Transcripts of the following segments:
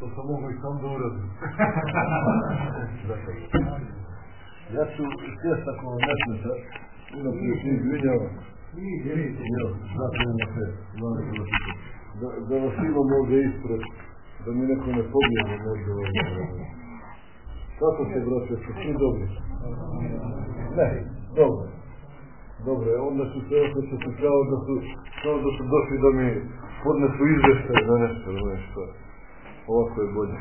To sam mogu i sam da uradim. ja ću sjest ako ne smeta, unaprijed se izvinjavam. Evo, znate na sve, da, da vas imam ovdje ispred, da mi neko ne pobjede možda ovdje. Kako se, brate, su svi dobri? Ne, dobro. Dobro, onda su se osjećati kao da su, kao da su došli da mi podnesu izveštaj za nešto, nešto. ovo koji bude.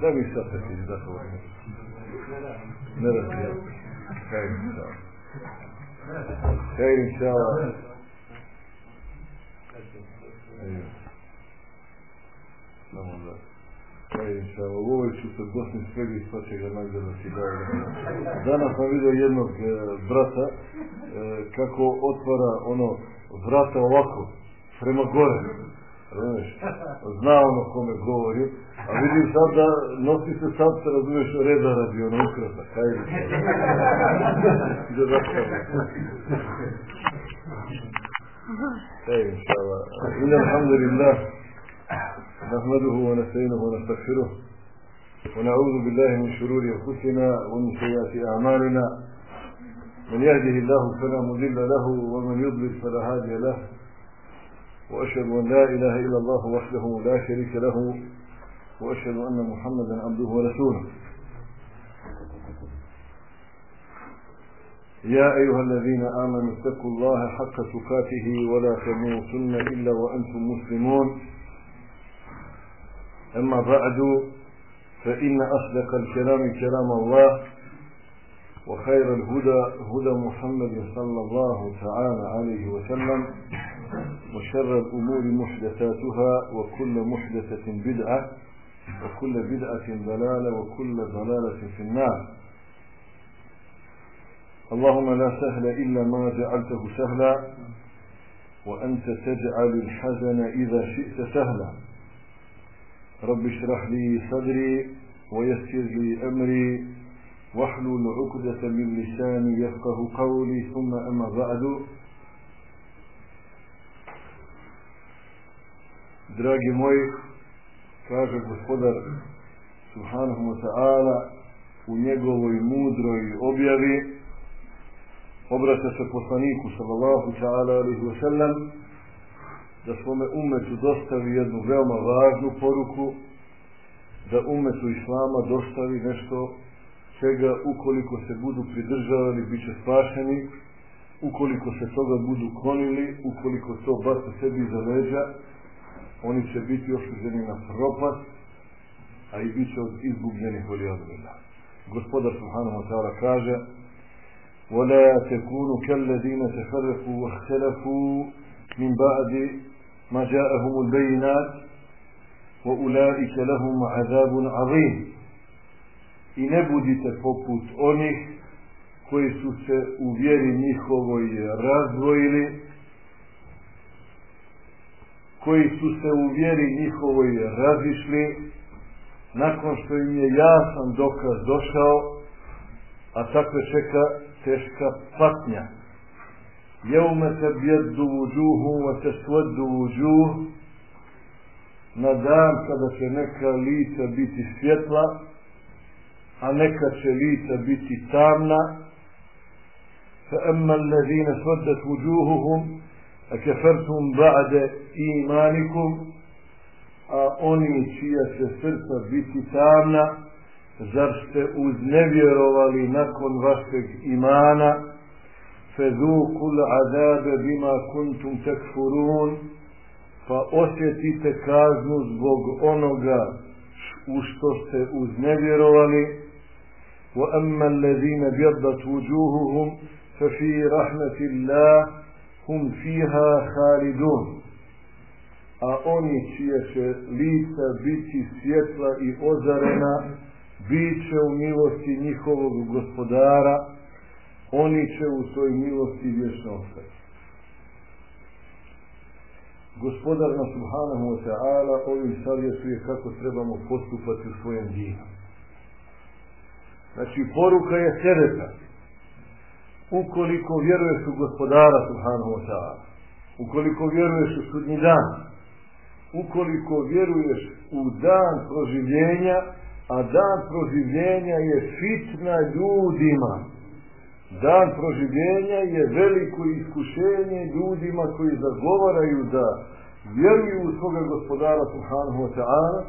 Da bi sad se ti zadovoljili. Ne. Hajde, inšala. Hajde, inšala. Samo da. Hajde, inšala. U ovoj ću se Bosni spredi pa će ga nagrada si dao. Danas sam vidio jednog e, brata e, kako otvara ono vrata ovako, prema gore. Razumiješ? Zna ono kome govori, a vidim sad da nosi se sad se razumiješ reda radi ono ukrasa, kaj li Da zastavlja. Ej, inšala. Ina alhamdulillah. نحمده ونستعينه ونستغفره ونعوذ بالله من شرور انفسنا ومن سيئات اعمالنا من يهده الله فلا مضل له ومن يضلل فلا هادي له وأشهد أن لا إله إلا الله وحده لا شريك له وأشهد أن محمدا عبده ورسوله. يا أيها الذين آمنوا اتقوا الله حق تقاته ولا تموتن إلا وأنتم مسلمون. أما بعد فإن أصدق الكلام كلام الله وخير الهدى هدى محمد صلى الله تعالى عليه وسلم. وشر الأمور محدثاتها وكل محدثة بدعة وكل بدعة ضلالة وكل ضلالة في النار. اللهم لا سهل إلا ما جعلته سهلا وأنت تجعل الحزن إذا شئت سهلا. رب اشرح لي صدري ويسر لي أمري واحلل عقدة من لساني يفقه قولي ثم أما بعد. Dragi moji, kaže gospodar Subhanahu wa ta'ala u njegovoj mudroj objavi obraća se poslaniku sallallahu ta'ala alihi wa sallam da svome umetu dostavi jednu veoma važnu poruku da umetu islama dostavi nešto čega ukoliko se budu pridržavali bit će spašeni ukoliko se toga budu klonili ukoliko to baca sebi za leđa oni će biti osuđeni na propast, a i bit će od izgubljenih voli odgleda. Gospodar Subhanahu wa ta'ala kaže وَلَا تَكُونُوا كَالَّذِينَ تَفَرَّقُوا وَاخْتَلَفُوا مِنْ بَعْدِ مَا جَاءَهُمُ الْبَيِّنَاتِ وَأُولَٰئِكَ لَهُمْ عَذَابٌ عَظِيمٌ I ne budite poput onih koji su se u vjeri njihovoj razdvojili koji su se u vjeri njihovoj razišli nakon što im je jasan dokaz došao a takve čeka teška patnja. Jeume te bjeddu vuđuhu a te sveddu vuđuh na dan kada će neka lica biti svjetla a neka će lica biti tamna emma allazina sveddat vuđuhuhum أكفرتم بعد إيمانكم أوني شيا سفرت بيتي زرست أذنبي روالي نكون وشك إيمانا فذوقوا العذاب بما كنتم تكفرون فأسيتيتي كازنو زبوغ أونوغا وشتوست أذنبي روالي وأما الذين بيضت وجوههم ففي رحمة الله hum fiha halidun a oni čije će lica biti svjetla i ozarena bit će u milosti njihovog gospodara, oni će u svoj milosti vječno ostati. Gospodar na subhanahu wa ta'ala ovim savjetuje kako trebamo postupati u svojem dinu. Znači, poruka je tereta. Ukoliko vjeruješ u gospodara subhanahu wa ta'ala, ukoliko vjeruješ u sudnji dan, ukoliko vjeruješ u dan proživljenja, a dan proživljenja je fitna ljudima. Dan proživljenja je veliko iskušenje ljudima koji zagovaraju da vjeruju u svoga gospodara subhanahu wa ta'ala,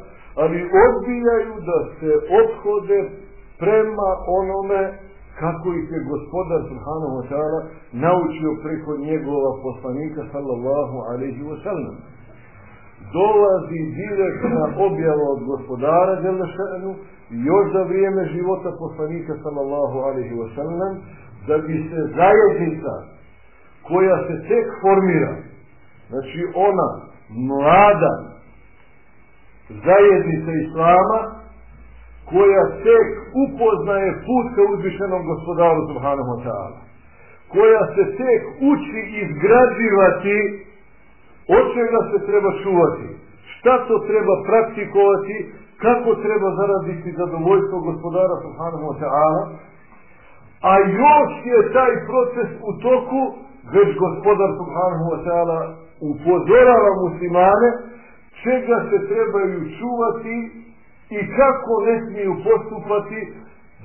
ali odbijaju da se obhode prema onome kako ih je gospodar subhanahu wa ta'ala naučio preko njegova poslanika sallallahu alaihi wa sallam. Dolazi direktna objava od gospodara Đelešenu još za vrijeme života poslanika sallallahu alaihi wa sallam da bi se zajednica koja se tek formira, znači ona mlada zajednica Islama koja tek upoznaje put ka uzvišenom gospodaru subhanahu wa koja se tek uči izgrađivati od čega se treba čuvati šta to treba praktikovati kako treba zaraditi zadovoljstvo gospodara subhanahu wa a još je taj proces u toku već gospodar subhanahu wa ta'ala upozorava muslimane čega se trebaju čuvati i kako ne smiju postupati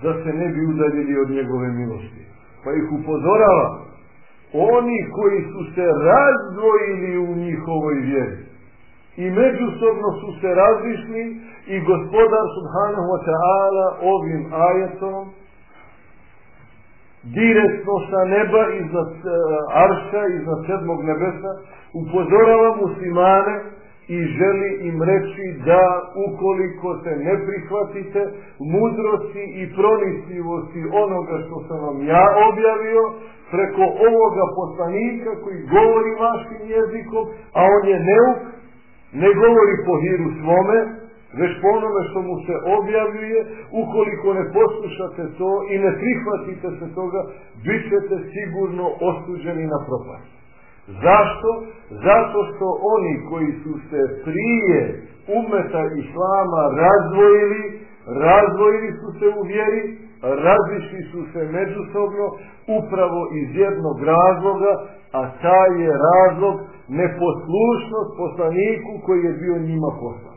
da se ne bi udaljili od njegove milosti. Pa ih upozorava oni koji su se razdvojili u njihovoj vjeri i međusobno su se razlišli i gospodar subhanahu wa ta'ala ovim ajetom direktno sa neba iznad uh, arša, iznad sedmog nebesa upozorava muslimane i želi im reći da ukoliko se ne prihvatite mudrosti i pronisljivosti onoga što sam vam ja objavio preko ovoga poslanika koji govori vašim jezikom, a on je neuk, ne govori po hiru svome, već po onome što mu se objavljuje, ukoliko ne poslušate to i ne prihvatite se toga, bit ćete sigurno osuđeni na propast. Zašto? Zato što oni koji su se prije umeta islama razvojili, razvojili su se u vjeri, različili su se međusobno upravo iz jednog razloga, a taj je razlog neposlušnost poslaniku koji je bio njima poslan.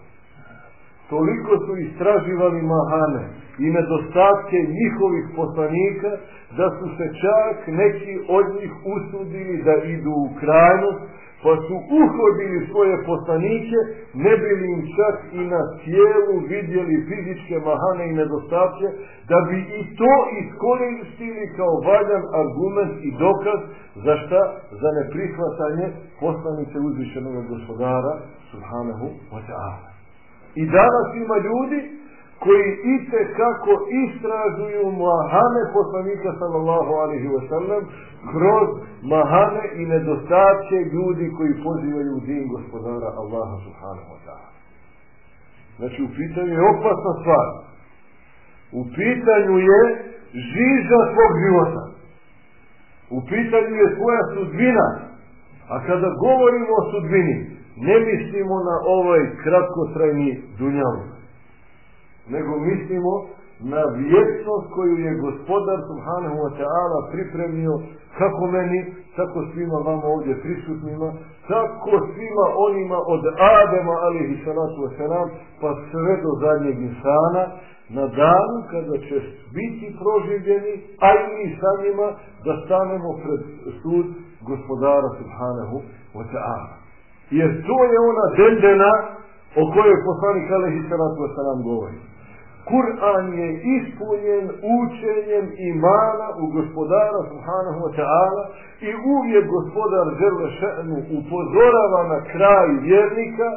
Toliko su istraživali mahane i nedostatke njihovih poslanika da su se čak neki od njih usudili da idu u krajnost pa su uhodili svoje poslanike ne bili im čak i na tijelu vidjeli fizičke mahane i nedostatke da bi i to iskoristili kao valjan argument i dokaz za šta? za neprihvatanje poslanice uzvišenog gospodara subhanahu wa ta'ala i danas ima ljudi koji ite kako istražuju mahane poslanika sallallahu alaihi wa sallam kroz mahane i nedostatke ljudi koji pozivaju u din gospodara Allaha subhanahu wa ta'ala. Znači u pitanju je opasna stvar. U pitanju je žiža svog života. U pitanju je svoja sudbina. A kada govorimo o sudbini, ne mislimo na ovaj kratkotrajni dunjavnik nego mislimo na vječnost koju je gospodar Subhanahu wa ta'ala pripremio kako meni, tako svima vama ovdje prisutnima, tako svima onima od Adema alihi salatu wasalam, pa sve do zadnjeg insana, na danu kada će biti proživljeni, a i mi sa njima, da stanemo pred sud gospodara Subhanahu wa ta'ala. Jer to je ona dendena o kojoj poslanik alihi salatu wasalam govori. Kur'an je ispunjen učenjem imana u gospodara subhanahu wa ta'ala i uvijek gospodar žele še'nu upozorava na kraj vjernika,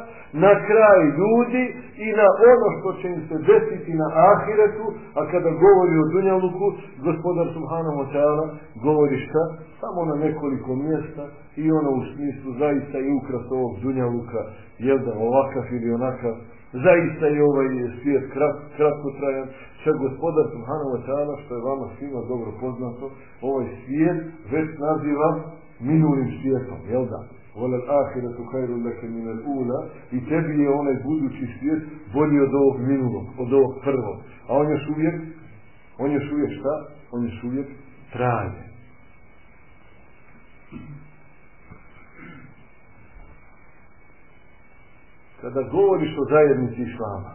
na kraj ljudi i na ono što će im se desiti na ahiretu, a kada govori o dunjaluku, gospodar subhanahu wa ta'ala govori šta? Samo na nekoliko mjesta i ono u smislu zaista i ukras ovog dunjaluka, jel da ovakav ili onakav, Zaista je ovaj svijet krat, kratkotrajan. Sve gospodar Subhanahu wa ta'ala, što je vama svima dobro poznato, ovaj svijet već naziva minulim svijetom, jel da? Vole ahiretu kajru leke minel ula i tebi je onaj budući svijet bolji od ovog minulog, od ovog prvog. A on još uvijek, on još uvijek šta? On još uvijek traje. Kada govoriš o zajednici islama,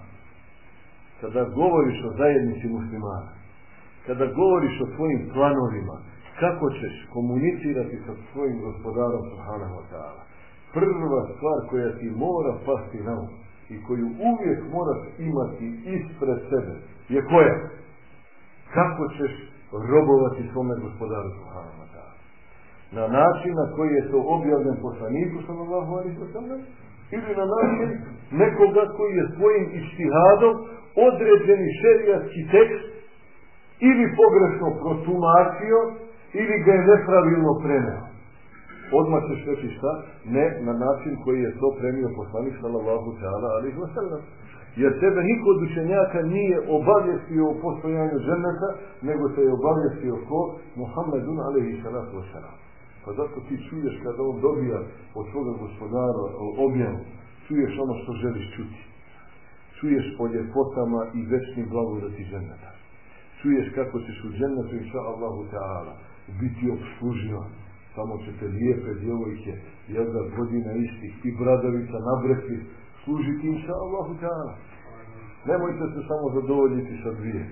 kada govoriš o zajednici muslimana, kada govoriš o svojim planovima, kako ćeš komunicirati sa svojim gospodarom Subhanahu wa ta'ala. Prva stvar koja ti mora pasti na um i koju uvijek moraš imati ispred sebe je koja? Kako ćeš robovati svome gospodaru Subhanahu wa ta'ala. Na način na koji je to objavljen poslaniku sallallahu alaihi wa sallam ili na način nekoga koji je svojim ištihadom određeni šerijatski tekst ili pogrešno protumačio ili ga je nepravilno preneo. Odmah ćeš reći šta? Ne na način koji je to premio poslanik sallallahu ta'ala alaihi wa sallam. Jer tebe niko od učenjaka nije obavijestio o postojanju ženeta, nego se je obavijestio ko? Muhammedun alaihi salatu wa sallam. Pa zato ti čuješ kada on dobija od svoga gospodara objavu, čuješ ono što želiš čuti. Čuješ o ljepotama i večnim blagodati ženeta. Čuješ kako ćeš u ženetu, inša Allahu ta'ala, biti obsluživan. Samo će te lijepe djevojke, jel da godina istih i bradavica nabreti, služiti inša Allahu ta'ala. Nemojte se samo zadovoljiti sa dvije.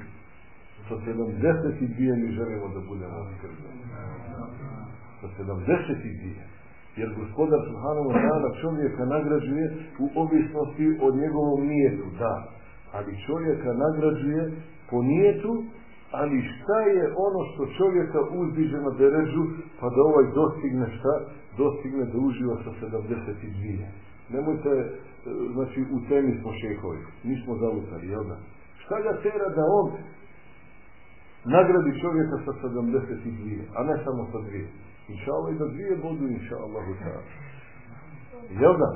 Sa 72 mi želimo da budemo skrbeni sa 72. Jer gospodar Subhanahu ta'ala čovjeka nagrađuje u ovisnosti od njegovom nijetu, da. Ali čovjeka nagrađuje po nijetu, ali šta je ono što čovjeka uzdiže na deređu, pa da ovaj dostigne šta? Dostigne da uživa sa 72. Nemojte, znači u temi smo šehovi, nismo zalutali, jel da? Šta ga tera da on nagradi čovjeka sa 72, a ne samo sa dvije? Inša Allah i da dvije budu, inša Allahu ta'ala. Jel da?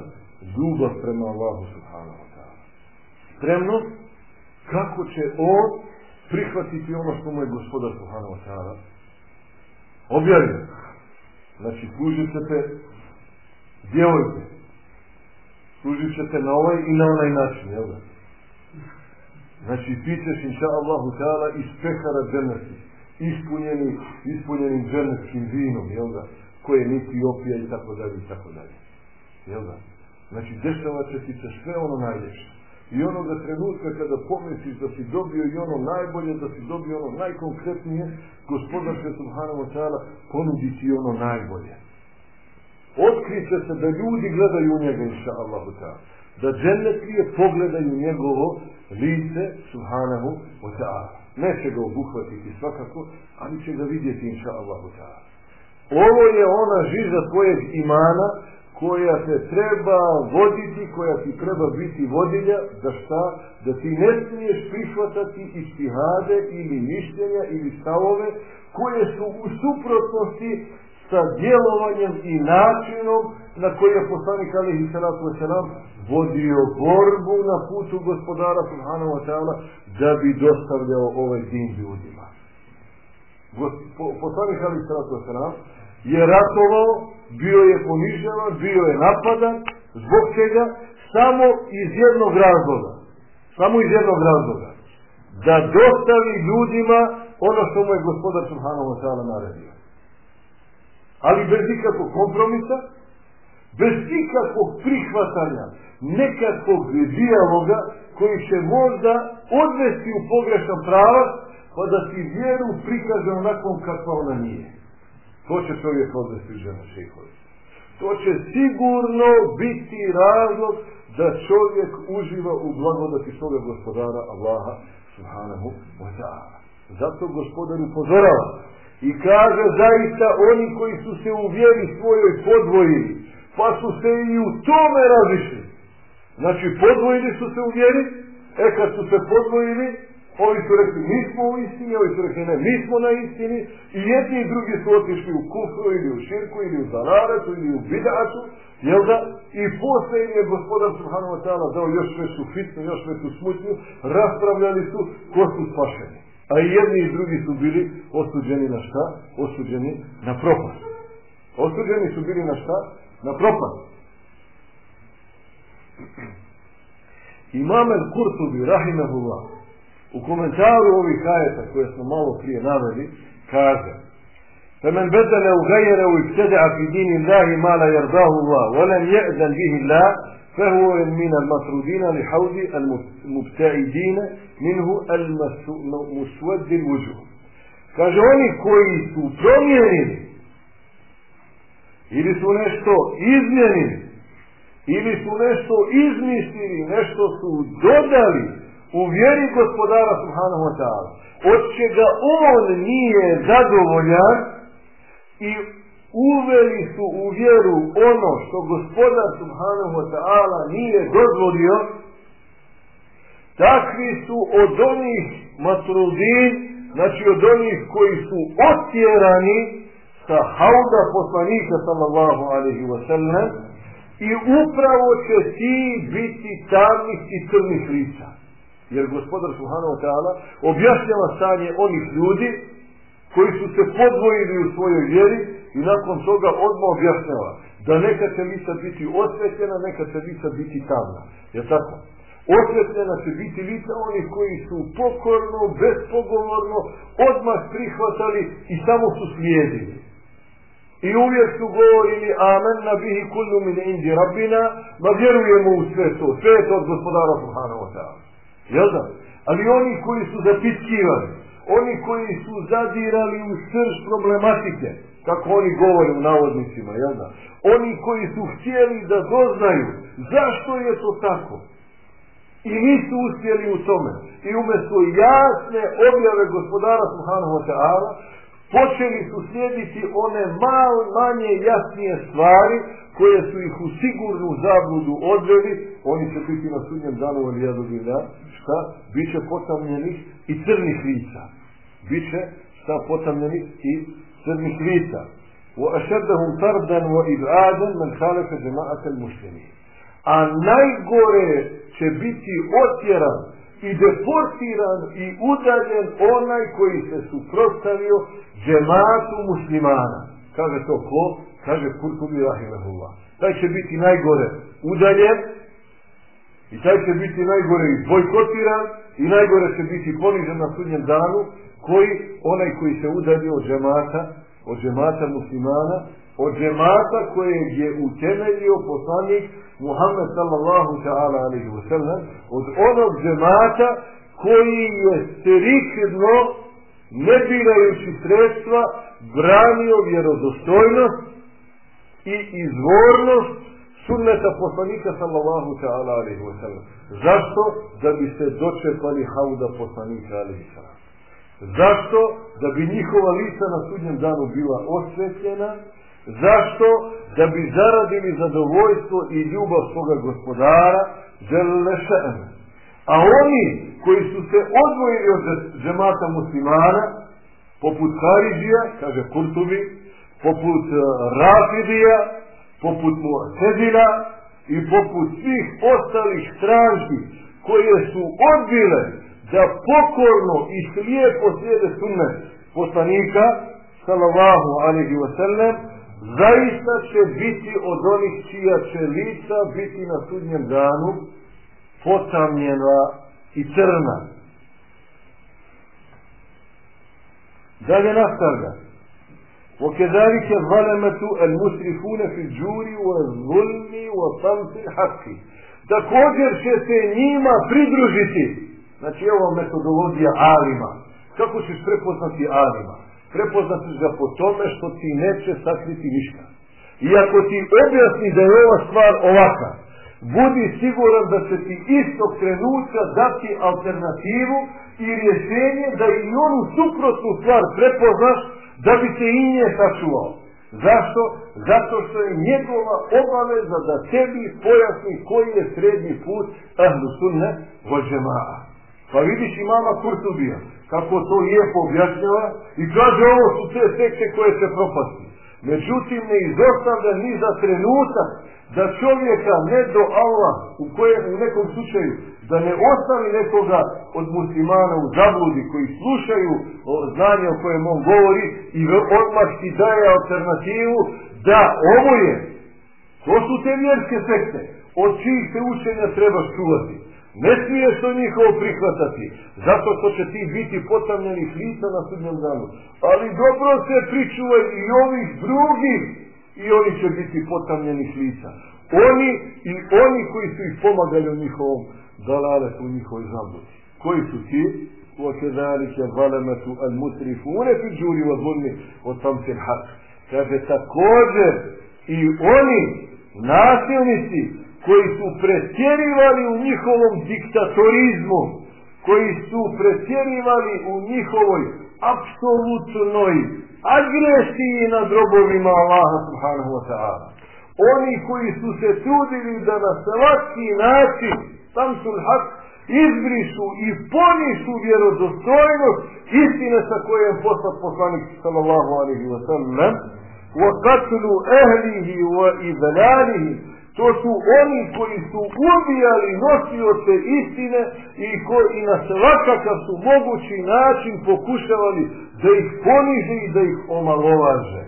Ljubav prema Allahu subhanahu wa ta'ala. Kako će on prihvatiti ono što mu je gospodar subhanahu wa ta'ala objavio. Znači, služit ćete djevojke. Služit ćete na ovaj i na onaj način, jel da? Znači, ti ćeš, inša Allahu ta'ala, iz pehara ispunjeni, ispunjenim džernetskim vinom, jel da, koje niti opija i tako dalje i tako dalje. Jel da? Znači, dešava će ti se sve ono najljepše. I onoga trenutka kada pomisliš da si dobio i ono najbolje, da si dobio ono najkonkretnije, gospodar se subhanahu ta'ala ponudi ti ono najbolje. Otkriće se da ljudi gledaju njega, inša Allahu ta'ala. Da džennetlije pogledaju njegovo lice, subhanahu wa ta'ala. Neće ga obuhvatiti svakako, ali će ga vidjeti inša ta'ala. Ovo je ona žiža tvojeg imana koja se treba voditi, koja ti treba biti vodilja, da šta? Da ti ne smiješ prihvatati istihade ili mišljenja ili stavove koje su u suprotnosti sa djelovanjem i načinom na koji je poslanik alihi salatu wasalam vodio borbu na putu gospodara subhanahu wa ta'ala da bi dostavljao ovaj din ljudima. Poslanik alihi salatu wasalam je ratovao, bio je ponižavan, bio je napadan, zbog čega? Samo iz jednog razloga. Samo iz jednog razloga. Da dostavi ljudima ono što mu je gospodar subhanahu wa ta'ala naredio ali bez ikakvog kompromisa, bez ikakvog prihvatanja nekakvog dijaloga koji će možda odvesti u pogrešan pravac, pa da ti vjeru prikaže onakvom kakva ona nije. To će čovjek odvesti žena šehovi. To će sigurno biti razlog da čovjek uživa u blagodati svoga gospodara Allaha subhanahu wa ta'ala. Zato gospodar upozorava I kaže zaista oni koji su se u vjeri svojoj podvojili, pa su se i u tome razišli. Znači podvojili su se u vjeri, e kad su se podvojili, Ovi su rekli mi smo u istini, ovi su rekli ne, mi smo na istini i jedni i drugi su otišli u kufru ili u širku ili u zalaretu ili u bidatu, jel da? I posle im je gospodar Subhanahu wa ta'ala dao još veću fitnu, još veću smutnju, raspravljali su ko su spašeni. A i jedni i drugi su bili osuđeni na šta? Osuđeni na propast. Osuđeni su bili na šta? Propast. Imam el-Kurtubi, rahimahullah, u komentaru ovih ajeta koje smo malo prije naveli, kaže فمن بدل وغير وابتدع في دين الله ما لا يرضاه الله ولم يأذن به الله فهو من المطرودين لحوض المبتعدين منه المسود الوجوه kaže oni koji ili su nešto izmijenili ili su nešto izmislili nešto su dodali u vjeri gospodara subhanahu wa ta'ala od čega on nije zadovoljan i uveli su u vjeru ono što gospodar subhanahu wa ta'ala nije dozvolio takvi su od onih matrudin znači od onih koji su otjerani sa hauda poslanika sallallahu alaihi wa sallam i upravo će ti biti tamnih i crnih lica jer gospodar Subhanahu ta'ala objašnjava stanje onih ljudi koji su se podvojili u svojoj vjeri i nakon toga odmah objašnjava da neka će lica biti osvetljena, neka će lica biti tamna. Je tako? Osvetljena će biti lica onih koji su pokorno, bespogovorno, odmah prihvatali i samo su slijedili. I uvijek su govorili amen na bihi kullu min indi rabbina, ma vjerujemo u sve to, sve to od gospodara Subhanahu wa ta'ala. Ali oni koji su zapitkivali, oni koji su zadirali u srž problematike, kako oni govore u navodnicima, jel da? Oni koji su htjeli da doznaju zašto je to tako. I nisu uspjeli u tome. I umjesto jasne objave gospodara Subhanahu wa ta'ala, počeli su slijediti one malo manje jasnije stvari koje su ih u sigurnu zabludu odveli, oni će biti na sudnjem danu ali ja dobila, šta? Biće potamljenih i crnih lica. Biće šta potamljenih i crnih lica. وأشدهم طردا وإبعادا من خالف جماعة المسلمين. A najgore će biti otjeran i deportiran i udaljen onaj koji se suprotstavio džematu muslimana. Kaže to ko? Kaže Kurtubi Rahimahullah. Taj će biti najgore udaljen i taj će biti najgore bojkotiran i najgore će biti ponižen na sudnjem danu koji, onaj koji se udalje od džemata, od džemata muslimana, od džemata kojeg je utemeljio poslanik Muhammed sallallahu ta'ala alaihi wa sallam, od onog džemata koji je striktno, ne birajući sredstva, branio vjerodostojnost i izvornost sunneta poslanika sallallahu ta'ala alaihi wa sallam. Zašto? Da bi se dočepali hauda poslanika alaihi sallam. Zašto? Da bi njihova lica na sudnjem danu bila osvetljena. Zašto? Da bi zaradili zadovoljstvo i ljubav svoga gospodara, še'ene. A oni koji su se odvojili od džemata muslimana, poput Haridija, kaže Kurtubi, poput uh, Rafidija, poput Mu'tezila i poput svih ostalih stranki koje su odbile da pokorno i slijepo slijede sunnet poslanika sallallahu alaihi wa sallam zaista će biti od onih čija će lica biti na sudnjem danu potamljena i crna. Dalje nastavlja. وكذلك الظلمة المسرفون في الجور والظلم وصمت الحق također će se njima pridružiti znači evo metodologija alima kako ćeš prepoznati alima prepoznatiš ga po tome što ti neće sakriti ništa i ako ti objasni da je ova stvar ovaka budi siguran da će ti istog trenutka dati alternativu i rješenje da i onu suprotnu stvar prepoznaš da bi se i nje sačuvao. Zašto? Zato što je njegova obaveza da tebi pojasni koji je srednji put ahlu sunne vo džema'a. Pa vidiš i mama Kurtubija, kako to lijepo objašnjava i kaže ovo su te sekte koje se propasti. Međutim, ne izostavlja ni za trenutak da čovjeka ne do Allah, u kojem u nekom slučaju, da ne ostavi nekoga od muslimana u zabludi koji slušaju o znanje o kojem on govori i odmah ti daje alternativu da ovo je, to su te vjerske sekte, od čijih se učenja trebaš čuvati. Ne smiješ to njihovo prihvatati, zato što će ti biti potamljenih lica na sudnjem danu. Ali dobro se pričuvaj i ovih drugih i oni će biti potamljenih lica. Oni i oni koji su ih pomagali u njihovom dalaletu, u njihovoj zabludi. Koji su ti? وَكَذَلِكَ ظَلَمَةُ الْمُسْرِفُونَ فِي الْجُورِ وَظُلْمِ وَتَمْسِ الْحَقِّ Kaže također i oni nasilnici koji su pretjerivali u njihovom diktatorizmu, koji su pretjerivali u njihovoj apsolutnoj agresiji nad robovima Allaha subhanahu wa ta'ala. Oni koji su se trudili da na svaki način samsul hak izbrišu i ponišu vjerodostojnost istine sa kojom poslat poslanik sallallahu alaihi wa sallam wa qatlu ahlihi wa idlalihi to su oni koji su ubijali nosioce istine i koji na svakakav su mogući način pokušavali da ih poniže i da ih omalovaže.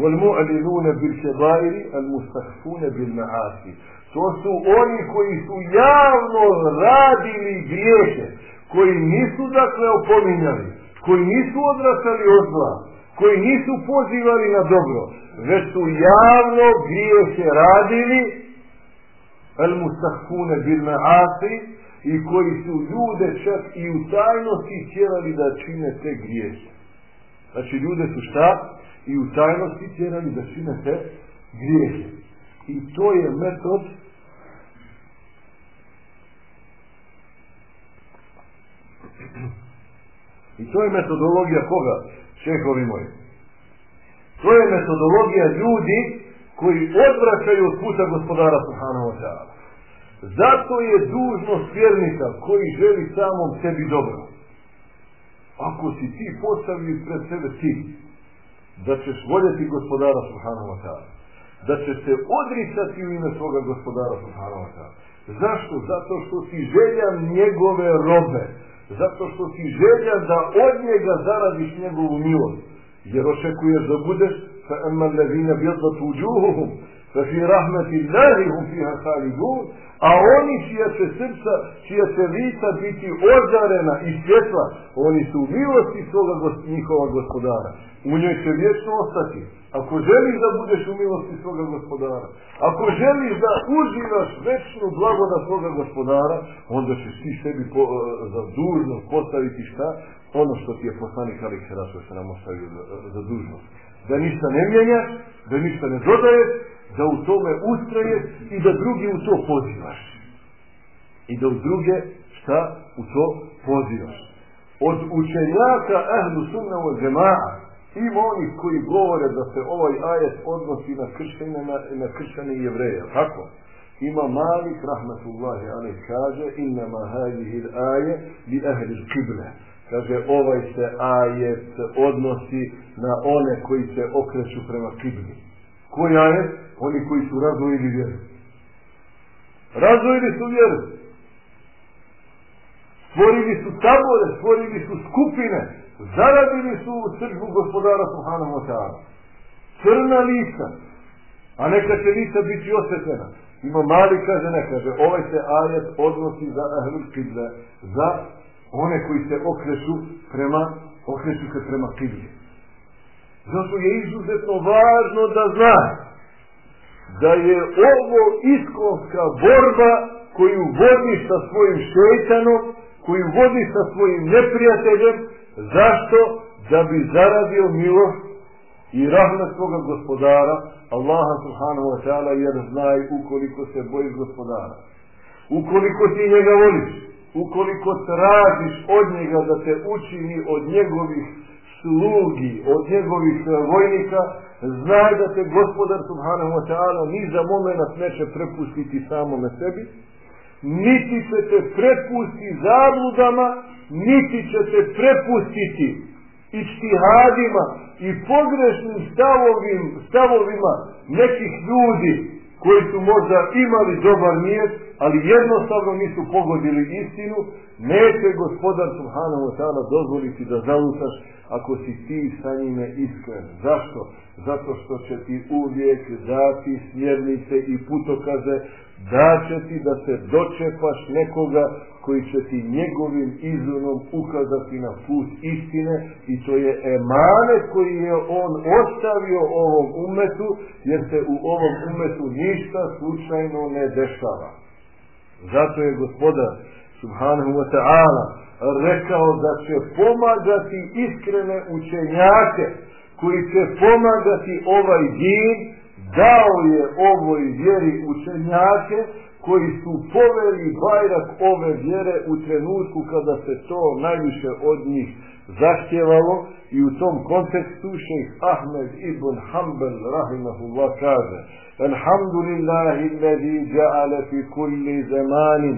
والمؤلنون بالكبائر المستخفون بالمعاصي to su oni koji su javno radili grijehe koji nisu dakle opominjali koji nisu odrastali od zla koji nisu pozivali na dobro već su javno grijehe radili al mustahkune bil maasi i koji su ljude čak i u tajnosti tjerali da čine te grijehe znači ljude su šta? i u tajnosti tjerali da čine te grijehe. I to je metod i to je metodologija koga? Šehovi moji. To je metodologija ljudi koji odvraćaju od puta gospodara Subhanahu wa ta'ala. Zato je dužnost vjernika koji želi samom sebi dobro. Ako si ti postavio pred sebe ti, da ćeš voljeti gospodara Subhanahu wa ta'ala. Da će se odricati u ime svoga gospodara Subhanahu wa ta'ala. Zašto? Zato što si željan njegove robe. Zato što si željan da od njega zaradiš njegovu milost. Jer očekuješ da budeš fa emma levine bjedat uđuhuhum fa fi rahmeti lahihum fiha halidun a oni čija će srca, čija će lica biti ožarena i svjetla, oni su u milosti svoga njihova gospodara. U njoj će vječno ostati. Ako želiš da budeš u milosti svoga gospodara, ako želiš da uživaš večnu blagoda svoga gospodara, onda ćeš ti sebi po, za dužnost postaviti šta? Ono što ti je poslanik Ali Herašo se nam ostavio za, za dužnost. Da ništa ne mijenjaš, da ništa ne dodaješ, da u tome ustraje i da drugi u to pozivaš. I da u druge šta u to pozivaš. Od učenjaka ahlu sunna od džema'a ima onih koji govore da se ovaj ajet odnosi na kršćane, na, na kršćane i jevreje. Tako? Ima Malik, rahmatullahi alaih, kaže innama hadihi aje li ahli kible. Kaže, ovaj se ajet odnosi na one koji se okreću prema kibli. Koji ajet? Oni koji su razvojili vjeru. Razvojili su vjeru. Stvorili su tabore, stvorili su skupine, zaradili su u gospodara Subhanahu wa. Crna lica, a neka će lica biti osvetljena. Ima mali, kaže, ne kaže, ovaj se ajet odnosi za ahlul za one koji se okreću prema, okreću se prema kibli. Zato je izuzetno važno da znaš da je ovo iskonska borba koju vodiš sa svojim šeitanom, koju vodiš sa svojim neprijateljem, zašto? Da bi zaradio milost i rahmet svoga gospodara, Allaha subhanahu wa ta'ala, jer znaj ukoliko se bojiš gospodara. Ukoliko ti njega voliš, ukoliko tražiš od njega da te učini od njegovih slugi, od njegovih vojnika, znaj da te gospodar subhanahu wa ta'ala ni za moment neće prepustiti samome sebi, niti ćete prepustiti zabludama, niti ćete prepustiti ištihadima i pogrešnim stavovim, stavovima nekih ljudi koji su možda imali dobar nijet, ali jednostavno nisu pogodili istinu, neće gospodar Subhanahu wa ta'ala dozvoliti da zalutaš ako si ti sa njime iskren. Zašto? Zato što će ti uvijek dati smjernice i putokaze, da će ti da se dočepaš nekoga koji će ti njegovim izunom ukazati na put istine i to je emanet koji je on ostavio ovom umetu jer se u ovom umetu ništa slučajno ne dešava. Zato je gospodar subhanahu wa ta'ala rekao da će pomagati iskrene učenjake koji će pomagati ovaj din dao je ovoj vjeri učenjake koji su poveli bajrak ove vjere u trenutku kada se to najviše od njih zahtjevalo i u tom kontekstu šejh Ahmed ibn Hanbel rahimahullah kaže Alhamdulillahi alladhi ja'ala fi kulli zamanin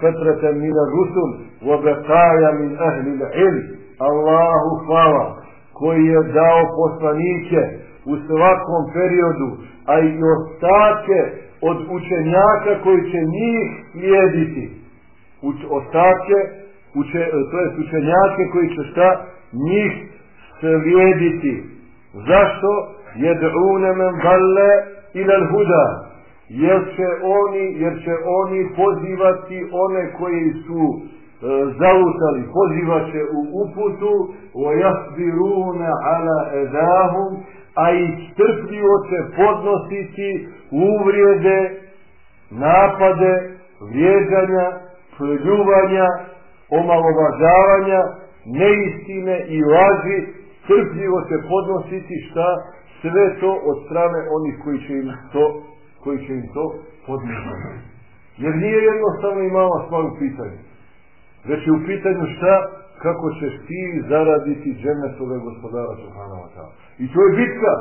فترة من الرسل وبقايا من أهل العلم Allahu hvala koji je dao poslanike u svakom periodu, a i ostatke od učenjaka koji će njih slijediti. Uč, ostatke, uče, to je učenjake koji će šta? Njih slijediti. Zašto? Jed'une men valle ilal huda. Jer će oni, jer će oni pozivati one koji su e, zalutali, pozivat će u uputu وَيَحْبِرُونَ عَلَى اَدَاهُمْ a i strpljivo će podnositi uvrjede, napade, vrijeđanja, pljuvanja, omalovažavanja, neistine i laži, strpljivo će podnositi šta sve to od strane onih koji će im to, koji će im to podnositi. Jer nije jednostavno i mala stvar u pitanju. Već je u pitanju šta? Kako ćeš ti zaraditi dženetove gospodara Subhanahu wa ta'ala. I to je bitka.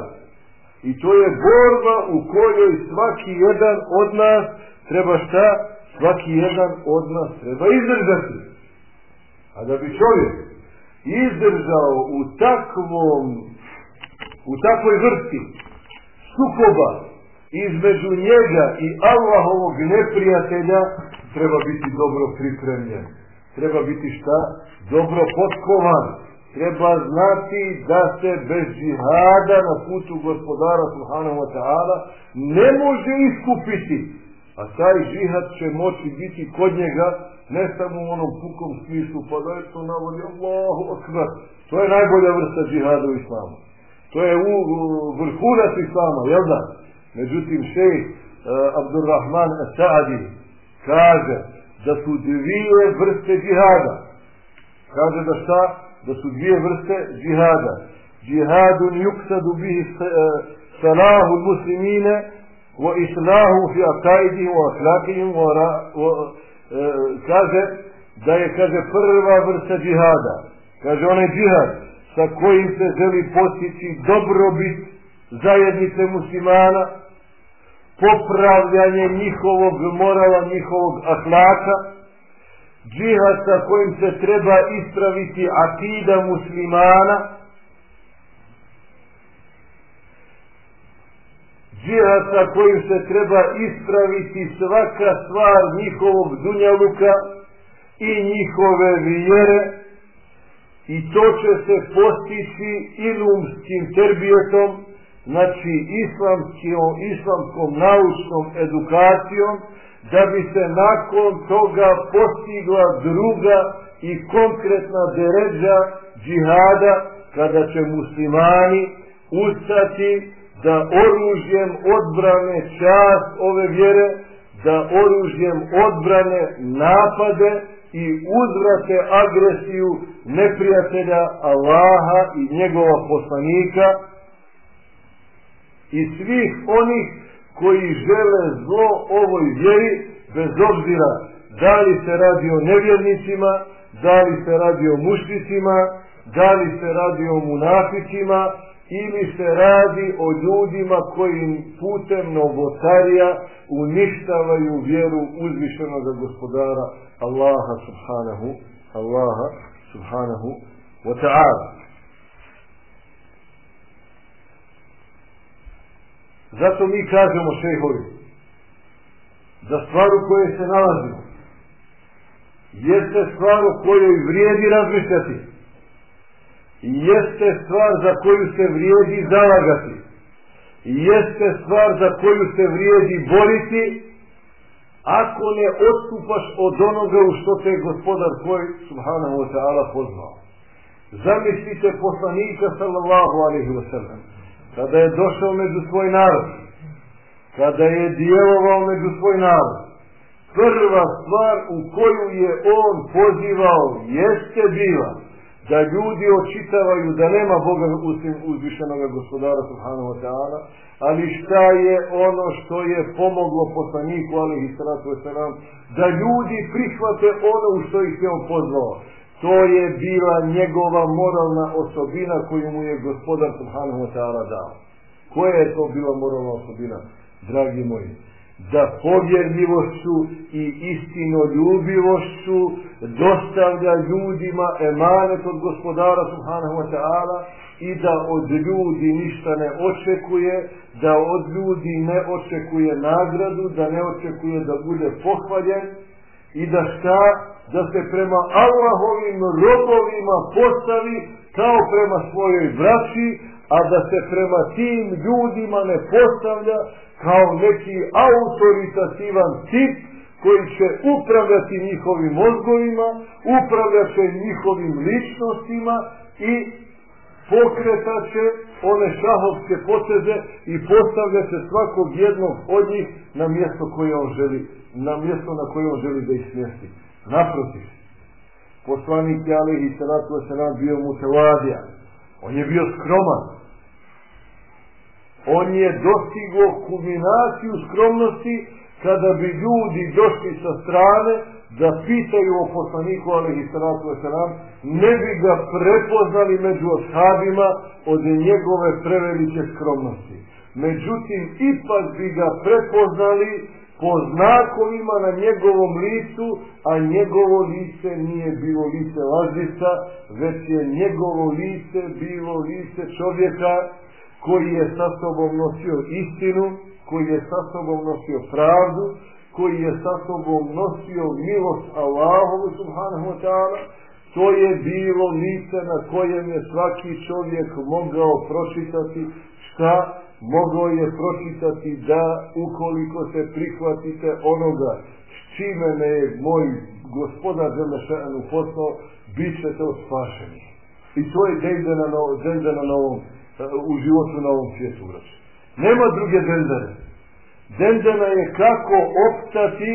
I to je borba u kojoj svaki jedan od nas treba šta? Svaki jedan od nas treba izdržati. A da bi čovjek izdržao u takvom u takvoj vrsti sukoba između njega i Allahovog neprijatelja treba biti dobro pripremljen. Treba biti šta? Dobro potkovan treba znati da se bez džihada na putu gospodara Subhanahu wa ta'ala ne može iskupiti. A taj džihad će moći biti kod njega ne samo u onom pukom smislu, pa da je to navodi Allahu akbar. To je najbolja vrsta džihada u islamu. To je u, u vrhunac islama, jel da? Međutim, šejh uh, Abdurrahman Sa'adi kaže da su dvije vrste džihada. Kaže da šta? da su dvije vrste džihada. Džihadun yuksadu bihi salahu muslimine wa islahu fi akaidihim wa ahlakihim wa, wa e, kaže da je kaže prva vrsta džihada. Kaže onaj džihad sa kojim se želi postići dobrobit zajednice muslimana, popravljanje njihovog morala, njihovog ahlaka, džihad sa kojim se treba ispraviti akida muslimana, džihad sa kojim se treba ispraviti svaka stvar njihovog dunjaluka i njihove vjere i to će se postići ilumskim terbijetom, znači islamskom, islamskom naučnom edukacijom, da bi se nakon toga postigla druga i konkretna deređa džihada kada će muslimani ustati da oružjem odbrane čast ove vjere, da oružjem odbrane napade i uzvrate agresiju neprijatelja Allaha i njegova poslanika i svih onih koji žele zlo ovoj vjeri, bez obzira da li se radi o nevjernicima, da li se radi o mušnicima, da li se radi o munaficima ili se radi o ljudima koji putem novotarija uništavaju vjeru uzvišenog gospodara Allaha subhanahu Allaha subhanahu wa ta'ala. Zato mi kažemo šehovi da stvar u kojoj se nalazimo jeste stvar o kojoj vrijedi razmišljati i jeste stvar za koju se vrijedi zalagati i jeste stvar za koju se vrijedi boriti ako ne odstupaš od onoga u što te gospodar tvoj subhanahu wa ta'ala pozvao. Zamislite poslanika sallallahu alaihi wa sallam kada je došao među svoj narod kada je djelovao među svoj narod prva stvar u koju je on pozivao jeste bila da ljudi očitavaju da nema Boga uzvišenog gospodara subhanahu wa ta'ala, ali šta je ono što je pomoglo poslaniku alihi salatu wasalam, da ljudi prihvate ono u što ih je on pozvao. To je bila njegova moralna osobina koju mu je gospodar subhanahu wa ta'ala dao. Koja je to bila moralna osobina, dragi moji? da povjerljivošću i istinoljubivošću dostavlja ljudima emanet od gospodara subhanahu ta'ala i da od ljudi ništa ne očekuje, da od ljudi ne očekuje nagradu, da ne očekuje da bude pohvaljen i da šta? Da se prema Allahovim robovima postavi kao prema svojoj braći, a da se prema tim ljudima ne postavlja kao neki autoritativan tip koji će upravljati njihovim mozgovima, upravljati njihovim ličnostima i pokretat će one šahovske poteze i postavljat će svakog jednog od njih na mjesto koje on želi, na mjesto na koje on želi da ih. Naprotiv, poslanik je alihi salatu wasalam bio mutevadija. On je bio skroman, on je dostigo kulminaciju skromnosti kada bi ljudi došli sa strane da pitaju o poslaniku alaihi salatu ne bi ga prepoznali među ashabima od njegove prevelike skromnosti. Međutim, ipak bi ga prepoznali po znakovima na njegovom licu, a njegovo lice nije bilo lice lažica, već je njegovo lice bilo lice čovjeka koji je sa sobom nosio istinu, koji je sa sobom nosio pravdu, koji je sa sobom nosio milost Allahovu subhanahu wa ta'ala, to je bilo lice na kojem je svaki čovjek mogao pročitati šta mogao je pročitati da ukoliko se prihvatite onoga s čime me je moj gospodar Zemešanu poslao, bit ćete spašeni. I to je dejde na, dejde na novom u životu na ovom svijetu vraći. Nema druge dendene. Dendena je kako opstati,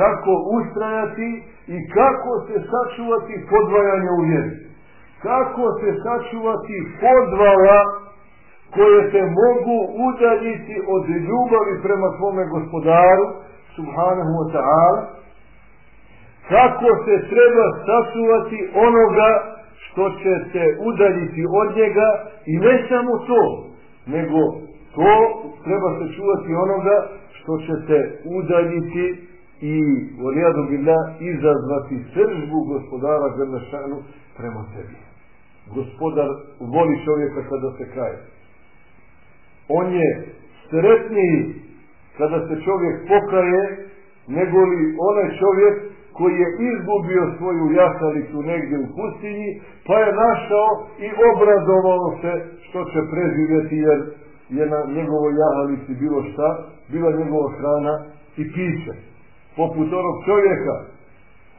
kako ustrajati i kako se sačuvati podvajanje u vjeri. Kako se sačuvati podvala koje se mogu udaljiti od ljubavi prema svome gospodaru, subhanahu wa ta'ala, kako se treba sačuvati onoga što će se udaljiti od njega i ne samo to, nego to treba se čuvati onoga što će se udaljiti i volijadu bila izazvati sržbu gospodara Zrnašanu prema tebi. Gospodar voli čovjeka kada se kaje. On je sretniji kada se čovjek pokaje nego li onaj čovjek koji je izgubio svoju jasalicu negdje u pustinji, pa je našao i obrazovao se što će preživjeti jer je na njegovoj jahalici bilo šta, bila njegova hrana i piće. Poput onog čovjeka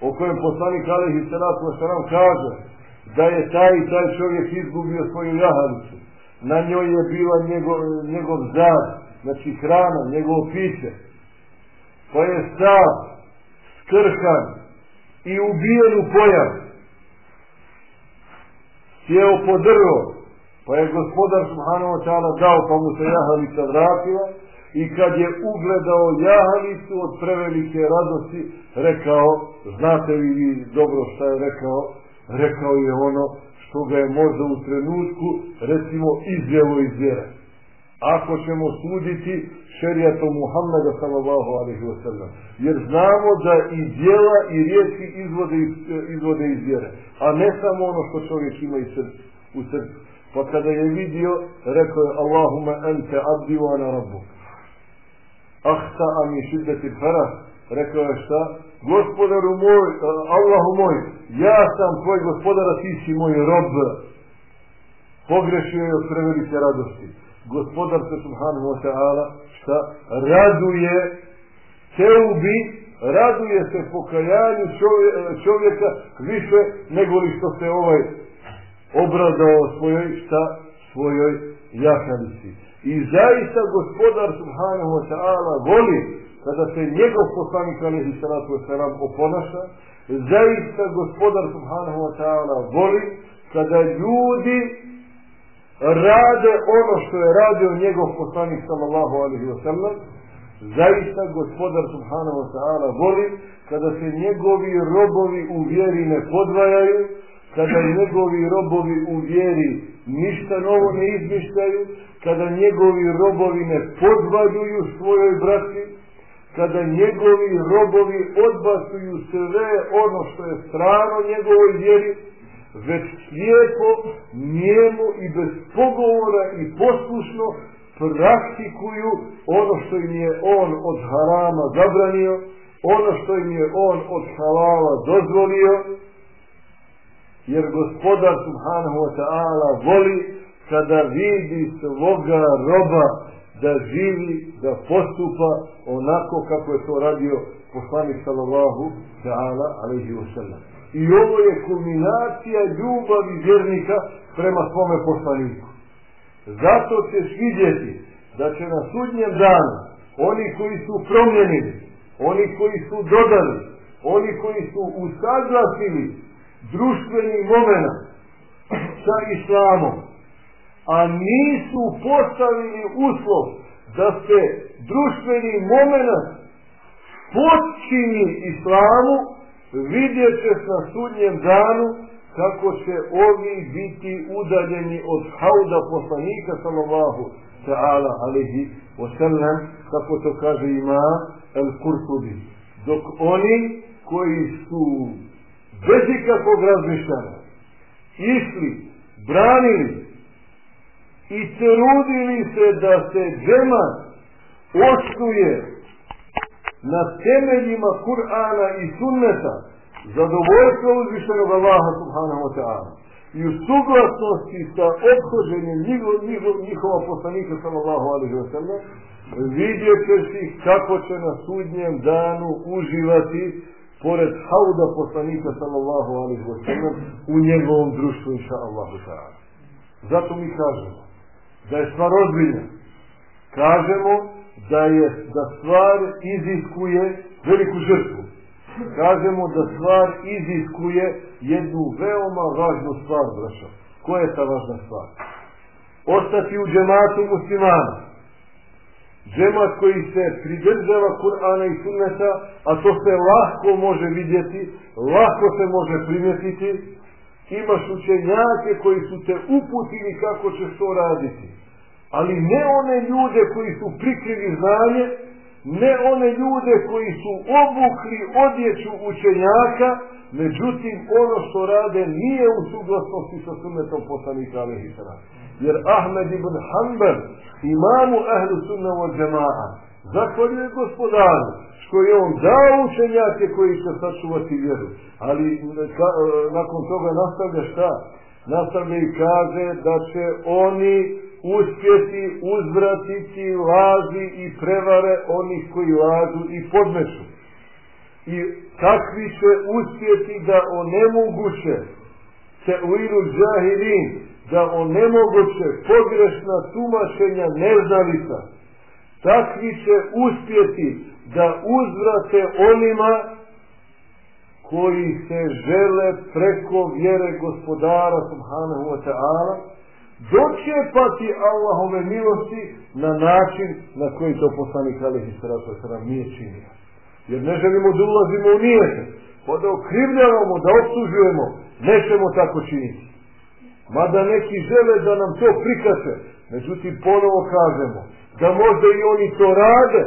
o kojem poslanik Alihi Salatu Salam kaže da je taj i taj čovjek izgubio svoju jahalicu. Na njoj je bila njegov, njegov zad, znači hrana, njegovo piće. Pa je stav skrhan i ubijen u pojam. Sjeo po drvo, pa je gospodar Subhanahu ta'ala dao, pa mu se jahalica vratila i kad je ugledao jahalicu od prevelike radosti, rekao, znate li vi dobro šta je rekao? Rekao je ono što ga je možda u trenutku, recimo, izvjelo iz vjera. Ako ćemo suditi šerijatom Muhammeda sallallahu alaihi wa sallam. Jer znamo da i djela i riječi izvode, izvode iz vjere. A ne samo ono što čovjek ima u srcu. Pa kada je vidio, rekao je Allahumma ente abdi wa ana rabbu. Ahta mi šiddeti farah. Rekao je šta? Gospodaru moj, Allahu moj, ja sam tvoj gospodar, a ti si moj rob. Pogrešio je od prevelike radosti. Gospodar se subhanahu wa ta'ala šta? Raduje teubi, raduje se pokajanju čovjeka više nego li što se ovaj obradao svojoj šta? Svojoj jahalici. I zaista gospodar subhanahu wa ta'ala voli kada se njegov poslanik alaihi salatu wasalam oponaša, zaista gospodar subhanahu wa ta'ala voli kada ljudi rade ono što je radio njegov poslanik sallallahu alaihi wa sallam, zaista gospodar subhanahu wa ta'ala voli kada se njegovi robovi u vjeri ne podvajaju, kada njegovi robovi u vjeri ništa novo ne izmišljaju, kada njegovi robovi ne podvaljuju svojoj braći, kada njegovi robovi odbacuju sve ono što je strano njegovoj vjeri, već slijepo, njemu i bez pogovora i poslušno praktikuju ono što im je on od harama zabranio, ono što im je on od halala dozvolio, jer gospodar subhanahu wa ta'ala voli kada vidi svoga roba da živi, da postupa onako kako je to radio poslanik sallallahu ta'ala alaihi wa sallam. I ovo je kulminacija ljubavi vjernika prema svome poslaniku. Zato ćeš vidjeti da će na sudnjem danu oni koji su promjenili, oni koji su dodali, oni koji su usaglasili društveni moment sa islamom, a nisu postavili uslov da se društveni moment počini islamu, vidjet će na sudnjem danu kako će ovi biti udaljeni od hauda poslanika sallallahu ta'ala alihi wasallam, kako to kaže ima el Kurtubi. Dok oni koji su bez ikakvog razmišljanja išli, branili i trudili se da se džema osnuje na temeljima Kur'ana i sunneta zadovoljstvo uzvišenog Allaha subhanahu wa ta'ala i u suglasnosti sa obhođenjem njihov, njihov, njihova poslanika sallallahu alaihi wa sallam vidjet ćeš ih kako će na sudnjem danu uživati pored hauda poslanika sallallahu alaihi wa sallam u njegovom društvu inša Allahu ta'ala. Zato mi kažemo da je stvar ozbiljna. Kažemo da je da stvar iziskuje veliku žrtvu. Kažemo da stvar iziskuje jednu veoma važnu stvar. Koja je ta važna stvar? Ostati u džematu muslimana. Džemat koji se pridržava Kur'ana i sunneta, a to se lahko može vidjeti, lahko se može primjetiti, imaš učenjake koji su te uputili kako ćeš to raditi. Ali ne one ljude koji su prikrili znanje, ne one ljude koji su obukli odjeću učenjaka, međutim ono što rade nije u suglasnosti sa sunnetom poslanika alaihi Jer Ahmed ibn Hanbal, imamu ahlu sunna od džema'a, zahvaljuje gospodaru, što je on dao učenjake koji će sačuvati vjeru. Ali ka, nakon toga nastavlja šta? Nastavlja i kaže da će oni uspjeti uzvratiti laži i prevare onih koji lažu i podmeću. I takvi će uspjeti da onemoguće se u ilu džahilin, da onemoguće pogrešna tumačenja neznalica. Takvi će uspjeti da uzvrate onima koji se žele preko vjere gospodara subhanahu wa ta'ala dočepati Allahove milosti na način na koji to poslanik Alihi Sram nije činio. Jer ne želimo da ulazimo u nijete, pa da okrivljavamo, da obslužujemo, nećemo tako činiti. Mada neki žele da nam to prikače. Međutim, ponovo kažemo da možda i oni to rade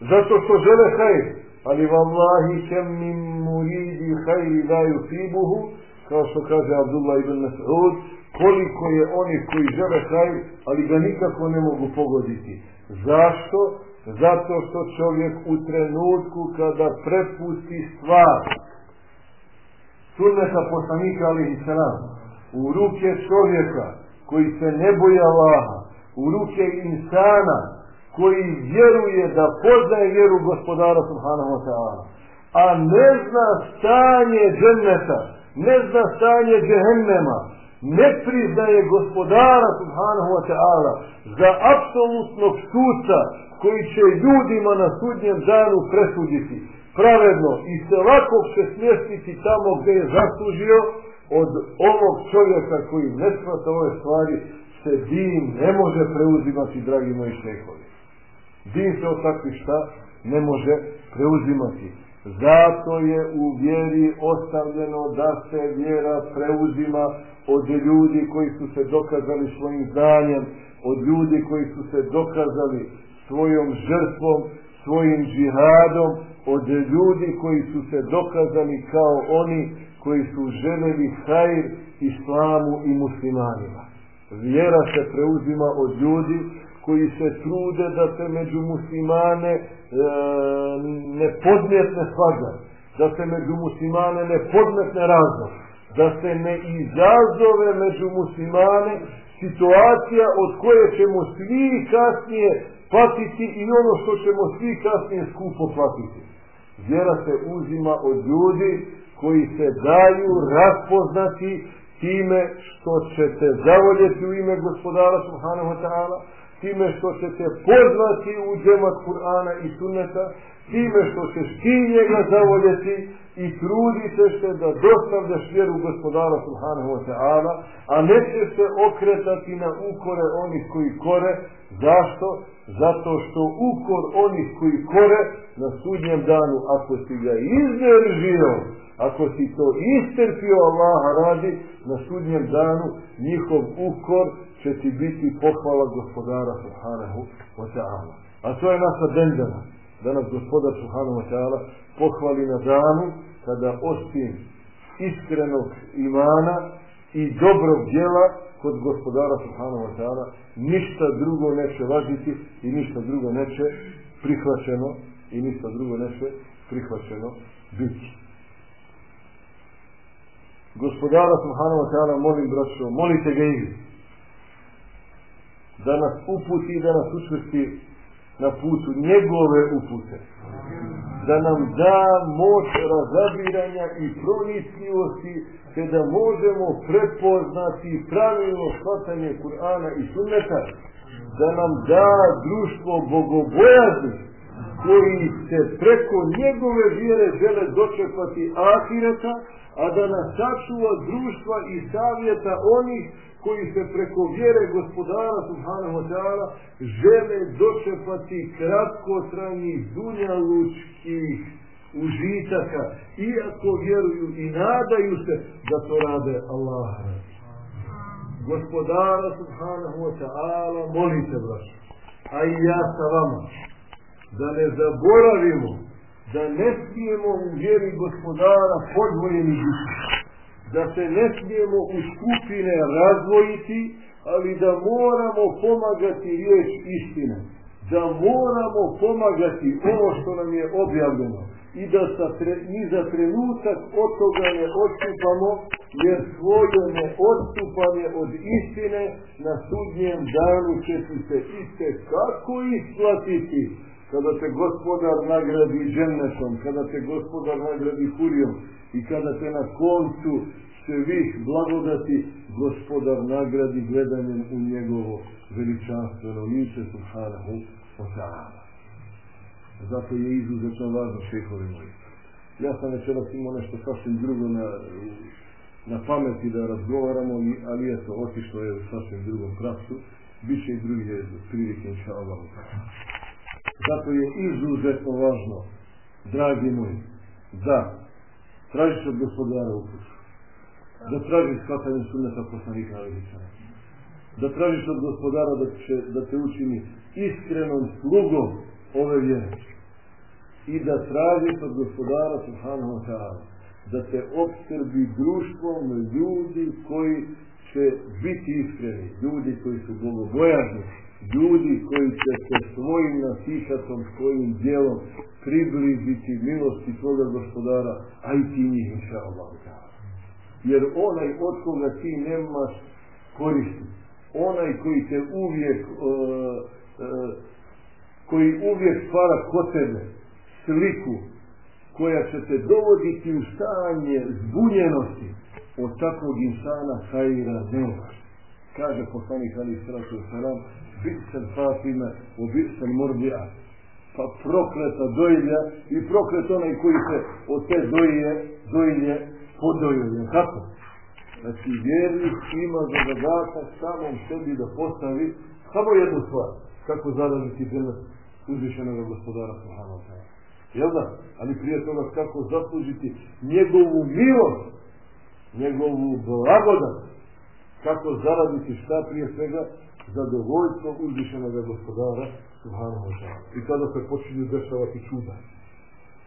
zato što žele hajr. Ali vallahi kem min muridi hajri da yusibuhu kao što kaže Abdullah ibn Mas'ud koliko je onih koji žele hajr ali ga nikako ne mogu pogoditi. Zašto? Zato što čovjek u trenutku kada prepusti stvar sunneta poslanika alihi salam u ruke čovjeka koji se ne boja Allaha, u ruke insana koji vjeruje da poznaje vjeru gospodara subhanahu wa ta'ala, a ne zna stanje dženneta, ne zna stanje džehennema, ne priznaje gospodara subhanahu wa ta'ala za apsolutnog suca koji će ljudima na sudnjem danu presuditi pravedno i se lako će smjestiti tamo gdje je zaslužio od ovog čovjeka koji ne smata ove stvari se din ne može preuzimati, dragi moji šehovi. Din se od takvih šta ne može preuzimati. Zato je u vjeri ostavljeno da se vjera preuzima od ljudi koji su se dokazali svojim znanjem, od ljudi koji su se dokazali svojom žrtvom, svojim džihadom, od ljudi koji su se dokazali kao oni koji su željeli hajr islamu i muslimanima. Vjera se preuzima od ljudi koji se trude da se među muslimane e, ne podmetne svađa, da se među muslimane ne podmetne razlog, da se ne izazove među muslimane situacija od koje ćemo svi kasnije platiti i ono što ćemo svi kasnije skupo platiti. Vjera se uzima od ljudi koji se daju raspoznati time što ćete zavoljeti u ime gospodara subhanahu wa ta'ala, time što ćete poznati u džemat Kur'ana i sunneta, time što ćeš ti njega zavoljeti i trudite se da dostavljaš vjeru gospodara subhanahu wa ta'ala, a neće se okretati na ukore onih koji kore. Zašto? Zato što ukor onih koji kore na sudnjem danu, ako si ga izdržio, ako si to istrpio Allaha radi, na sudnjem danu njihov ukor će ti biti pohvala gospodara subhanahu wa ta'ala. A to je naša dendana. Da nas gospodar subhanahu wa ta'ala pohvali na danu kada osim iskrenog imana i dobrog djela kod gospodara subhanahu wa ta'ala ništa drugo neće važiti i ništa drugo neće prihvaćeno i ništa drugo neće prihvaćeno biti. Gospodara subhanahu wa ta'ala molim braćo, molite ga i da nas uputi i da nas učvrsti na putu njegove upute. Da nam da moć razabiranja i pronicljivosti te da možemo prepoznati pravilno shvatanje Kur'ana i sunneta. Da nam da društvo bogobojazni koji se preko njegove vjere žele dočepati ahireta, a da nas sačuva društva i savjeta onih koji se preko vjere gospodara subhanahu wa ta'ala žele dočepati kratkotrajnih dunjalučkih užitaka, iako vjeruju i nadaju se da to rade Allah. Gospodara subhanahu wa ta'ala molite vas, a i ja sa vama, da ne zaboravimo da ne smijemo u vjeri gospodara podvojeni biti da se ne smijemo u skupine razvojiti, ali da moramo pomagati riječ istine. Da moramo pomagati ovo što nam je objavljeno. I da sa ni za trenutak od toga ne odstupamo, jer svoje ne odstupanje od istine na sudnjem danu će se iste kako isplatiti kada te gospodar nagradi džennetom, kada te gospodar nagradi hurijom i kada te na koncu svih blagodati gospodar nagradi gledanjem u njegovo veličanstveno lice subhanahu wa ta'ala. Zato je izuzetno važno šehovi moji. Ja sam večeras imao nešto sasvim drugo na, na pameti da razgovaramo, ali eto, otišlo je u sasvim drugom pravcu. Biće i drugi prilike, inša Allah. Zato je izuzetno važno, dragi moji, da tražiš od gospodara uputu. da tražiš shvatanje sunneta poslanika da tražiš od gospodara da, će, da te učini iskrenom slugom ove vjere i da tražiš od gospodara subhanahu wa ta'ala da te obskrbi društvom ljudi koji će biti iskreni, ljudi koji su bogobojazni, ljudi koji će se svojim nasihatom, svojim dijelom približiti milosti svoga gospodara, a i ti njih inša. Jer onaj od koga ti nemaš koristi, onaj koji te uvijek uh, uh, koji uvijek stvara kod tebe sliku koja će te dovoditi u stanje zbunjenosti od takvog insana hajra nemaš. Kaže poslanik Ali Sratu Saram, bi'sel Fatime u bi'sel Mordija. Pa prokleta dojlja i proklet onaj koji se od te dojlje, dojlje podojlje. Kako? Znači vjernik ima za zadatak samom sebi da postavi samo jednu stvar. Kako zaraditi dženet uzvišenog gospodara Subhanahu wa Jel da? Ali prije toga kako zaslužiti njegovu milost, njegovu blagodat, kako zaraditi šta prije svega zadovoljstvo uzvišenog gospodara Subhanahu wa I tada se počinju dešavati čuda.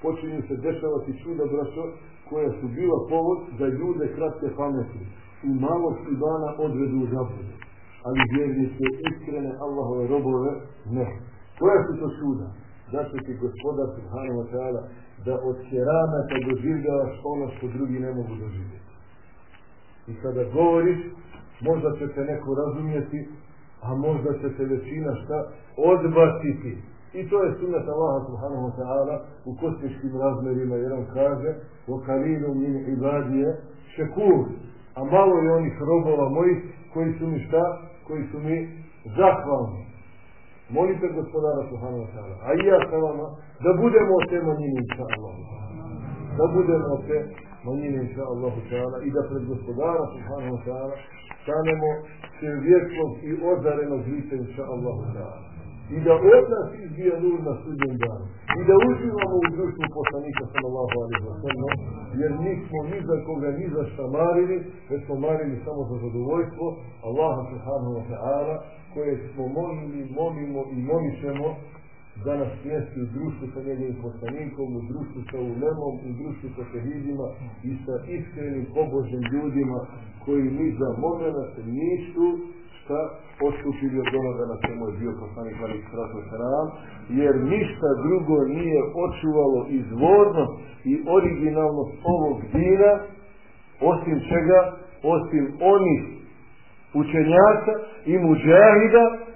Počinju se dešavati čuda, braćo, koja su bila povod da ljude kratke pameti i malog dana odvedu u zabludu. Ali vjernice iskrene Allahove robove ne. Koja su to čuda? Da će ti gospodar Subhanahu wa ta'ala da od keramata doživljavaš ono što drugi ne mogu doživjeti. I kada govoriš, možda će te neko razumjeti, a možda će te većina šta odbaciti. I to je sunet Allaha subhanahu wa ta'ala u kosmičkim razmerima, jer on kaže kalinu min ibadije šekur, a malo je onih robova mojih koji su mi šta? Koji su mi zahvalni. Molite gospodara subhanahu wa ta'ala, a i ja sa vama, da budemo o te manjine, inša Allah. Da budemo o te manjine, inša Allah ta'ala, i da pred gospodara subhanahu ta'ala stanemo vječnog i ozarenog lice, inša Allah ta'ala i da od nas izbija nur na sudnjem danu. I da uživamo u društvu poslanika sallallahu alaihi wa sallam jer nismo ni za koga ni za šta marili već smo marili samo za zadovoljstvo Allaha subhanahu wa ta'ala koje smo molili, molimo i molićemo da nas smjesti u društvu sa njegovim poslanikom, u društvu sa ulemom, u društvu sa šehidima i sa iskrenim pobožnim ljudima koji ni za moment nisu šta odstupili od onoga na čemu je bio poslanik Ali Sratu Sram, jer ništa drugo nije očuvalo izvornost i originalnost ovog dina, osim čega, osim onih učenjaka i muđahida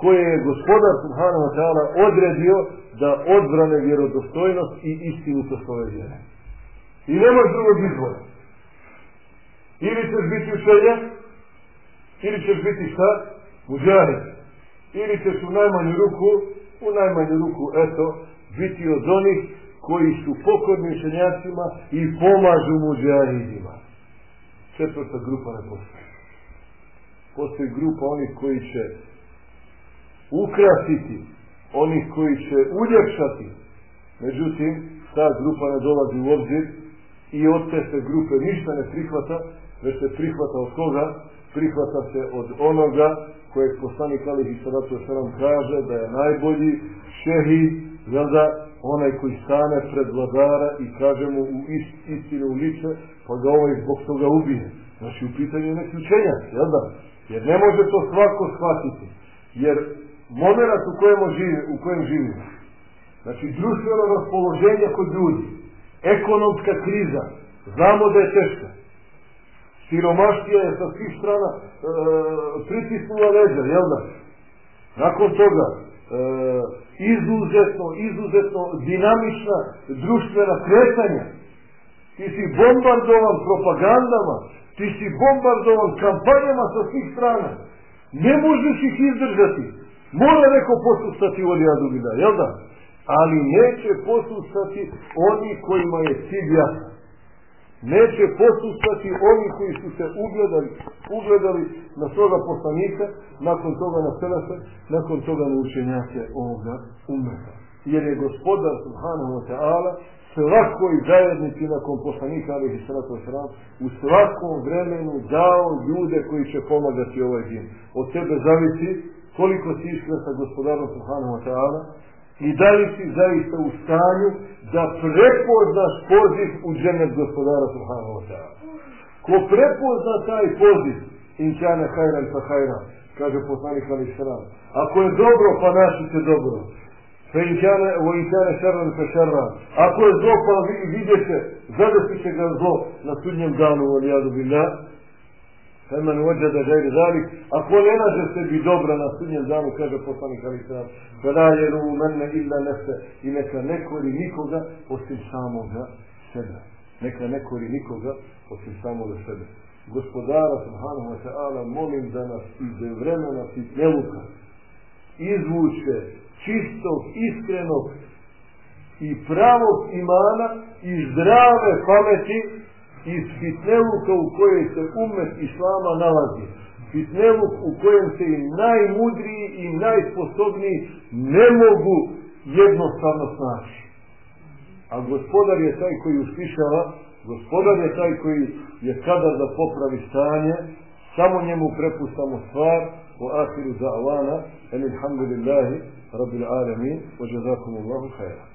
koje je gospodar Subhanahu wa odredio da odbrane vjerodostojnost i istinitost ove vjere. I nema drugog. Ili ćeš biti učenjak, ili ćeš biti šta? Muđahid. Ili ćeš u najmanju ruku, u najmanju ruku, eto, biti od onih koji su pokorni učenjacima i pomažu muđahidima. Četvrta grupa ne postoji. Postoji grupa onih koji će ukrasiti, onih koji će uljepšati. Međutim, ta grupa ne dolazi u obzir i od te se grupe ništa ne prihvata, već se prihvata od toga prihvata se od onoga kojeg poslanik Alihi Sadatu Saram kaže da je najbolji šehid, jel onaj koji stane pred vladara i kaže mu u ist, istinu u lice, pa ga ovaj zbog toga ubije. Znači u pitanju je da? Jer ne može to svako shvatiti. Jer moment u kojem živi, u kojem znači društveno raspoloženje kod ljudi, ekonomska kriza, znamo da je teška, siromaštija je sa svih strana e, pritisnula leđa, jel da? Nakon toga, e, izuzetno, izuzetno dinamična društvena kretanja. Ti si bombardovan propagandama, ti si bombardovan kampanjama sa svih strana. Ne možeš ih izdržati. Mora neko posustati od jadubina, jel da? Ali neće posustati oni kojima je cilj jasan neće posustati oni koji su se ugledali, ugledali na svoga poslanika, nakon toga na Selefe, nakon toga na učenjake ovoga umeta. Jer je gospodar Subhanahu wa ta'ala svakoj zajednici nakon poslanika ali u svakom vremenu dao ljude koji će pomagati ovaj din. Od tebe zavisi koliko si iskren sa gospodarom Subhanahu wa ta'ala i da li si zaista u stanju da prepoznaš poziv u dženet gospodara Subhanahu wa ta'ala. Ko prepozna taj poziv, inčane hajran sa hajran, kaže poslanik Ali Sram. Ako je dobro, pa našite dobro. Fe inčane, o inčane šarran sa šarran. Ako je zlo, pa vidjet će, zadesit će ga zlo na sudnjem danu, on jadu bilja billah Feman uđede gajri zalik, ako ne nađe sebi dobra na sudnjem danu, kaže poslanik Ali Sram, kada je mene illa nefse i neka ne kori nikoga osim samoga sebe. Neka ne kori nikoga osim samoga sebe. Gospodara subhanahu wa ta'ala molim da nas iz vremena fitneluka izvuče čistog, iskrenog i pravog imana i zdrave pameti iz fitneluka u kojoj se umet islama nalazi. Fitneluk u kojem se i najmudriji i najsposobniji ne mogu jednostavno snaći. A gospodar je taj koji uslišava, gospodar je taj koji je kada da popravi stanje, samo njemu prepuštamo stvar, u asiru za'vana, en ilhamdulillahi, rabbil alamin, wa jazakumullahu khairan.